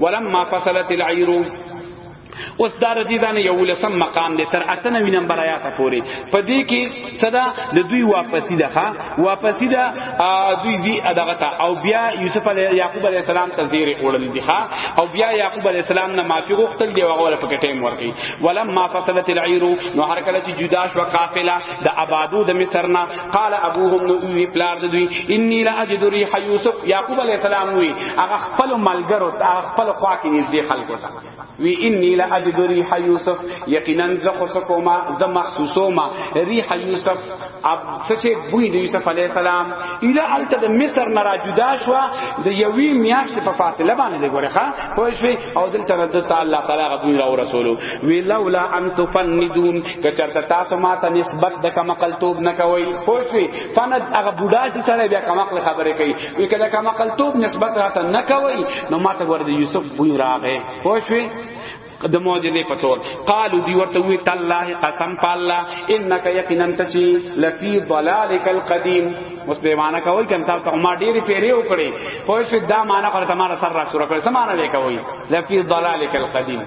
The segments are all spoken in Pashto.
ولما فصلت العير اوس دا ردی دانه یو لسم مقام دی تر اتنه وی نمبر آیات پورې په دې کې صدا د دوی واپسی ده واپسی ده دوی زی ادغه تا او بیا یوسف علی یعقوب علی السلام ته زیر وړل دي او بیا یعقوب علی السلام نه معافی غوښتل دی هغه ول پکې ټیم ورکی ولما فصلت العیر نو هر کله چې جدا شو قافله د آبادو د مصر نه قال ابوهم نو وی پلار دوی انی لا اجد ریح یوسف یعقوب علیہ السلام وی هغه خپل ملګرو هغه خپل خوا کې نږدې خلکو ته وی انی لا اجد ریح یوسف یقینا ز خصکوما ز محسوسوما ریح یوسف اب سچې بوی د یوسف علیہ السلام اله الته د مصر نه را جدا شو د یوی میاشت په فاصله باندې دی ګوره ښا پوه شوی او دلته رد تعالی تعالی غوی را رسولو وی لولا ان تفندون که چرته تاسو ما ته نسبت د کمقل توب نه کوي پوښوي فند هغه بوډا چې سره بیا کمقل خبره کوي وی کله کمقل توب نسبت راته نه کوي نو ما ته ورته یوسف بوی راغې پوښوي د معجزه په تور قالو دی ورته وی تالله قسم پالا انک یقینا تچی لفی ضلالک القدیم اوس به معنا کوي کم تاسو ما ډیره پیری وکړي خو شو دا معنا کړه تمہارا سر را شروع کړه سمانه وی کوي لفی ضلالک القدیم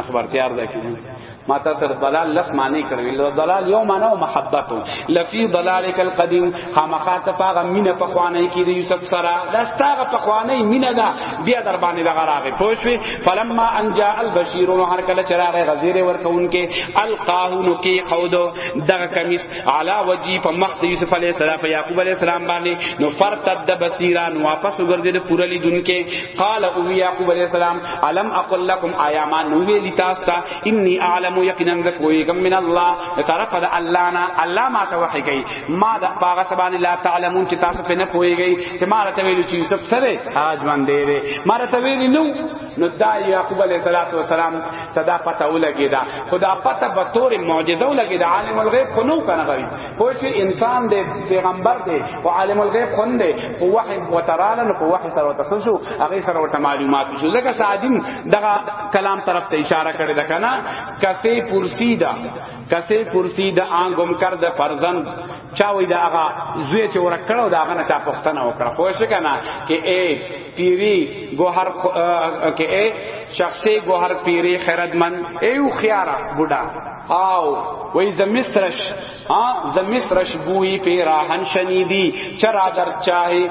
نخبر تیار ده کیږي ما تاسو د ضلال لس معنی کړی لو ضلال یو معنی او محبت لفی ضلالک القدیم خامخا ته پاغه مینه په خوانه کې د یوسف سره دا ستاغه په خوانه مینه دا بیا در باندې دغه راغی پوښوي فلما ان جاء البشیر هر کله چراغ غزیر ورکون کې القاه نو کې خودو دغه کمیس علا وجی په مخ د یوسف علی السلام په یعقوب علی السلام باندې نو فرتد بصیران واپس وګرځید پورا لیدونکې قال او یعقوب علی السلام علم اقول لكم ایاما نو وی لتاستا انی اعلم یقینا ذکویکم من الله طرف د الله نه الله ما ته وحی کوي ما د باغ سبان لا تعلمون چې تاسو په نه پويږئ چې ما راته ویل چې یوسف سره اجوان دی ما راته ویل نو نو دا یعقوب علیہ الصلوۃ والسلام تدا پته ولګی دا خدا پته به تور معجزه ولګی دا عالم الغیب خو نو کنه غوی خو چې انسان دی پیغمبر دی او عالم الغیب خون دی په وحی وتراله نو په وحی سره وتسل شو هغه سره ورته معلومات شو ځکه سعدین دغه کلام طرف ته اشاره کړی دا کنه کسه پرسی دا کسه پرسی دا انګم کر د فرزند چا وی دا هغه زوی چې ورکړو دا هغه نه چا پښتنه وکړه خو شي کنه کې اے پیری گوهر کې اے شخصي گوهر پیری خیرتمن ایو خیارا بوډا او وای ز مصرش ا ز مصرش بوئی پی راهن شنیدی چرا در چاہے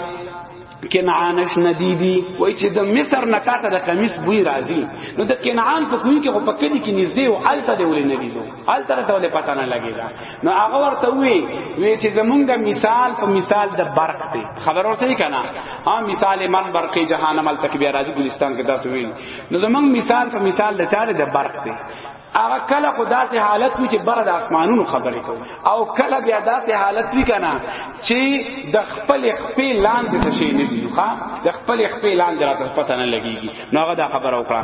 کنعانش ندیدی وای چې د مصر نه تاته د قمیص بوی راځي نو د کنعان په کوی کې خو پکې دي کې نږدې او الته دی ولې ندیدو حال تر ته ولې پتا نه لګیدا نو هغه ورته وی وی چې زمونږ مثال په مثال د برق دی خبر ورته یې کنه ها مثال من برق جهنم ال تک بیا راځي ګلستان کې تاسو ویل نو زمونږ مثال په مثال د چاره د برق دی هغه کله خدا سي حالت وي چې بر د اسمانونو خبرې کوي او کله بیا داسې حالت وي کنه چې د خپل خپل لاندې څه شي نه دی ښا د خپل خپل لاندې راته پته نه لګيږي نو هغه دا خبره وکړه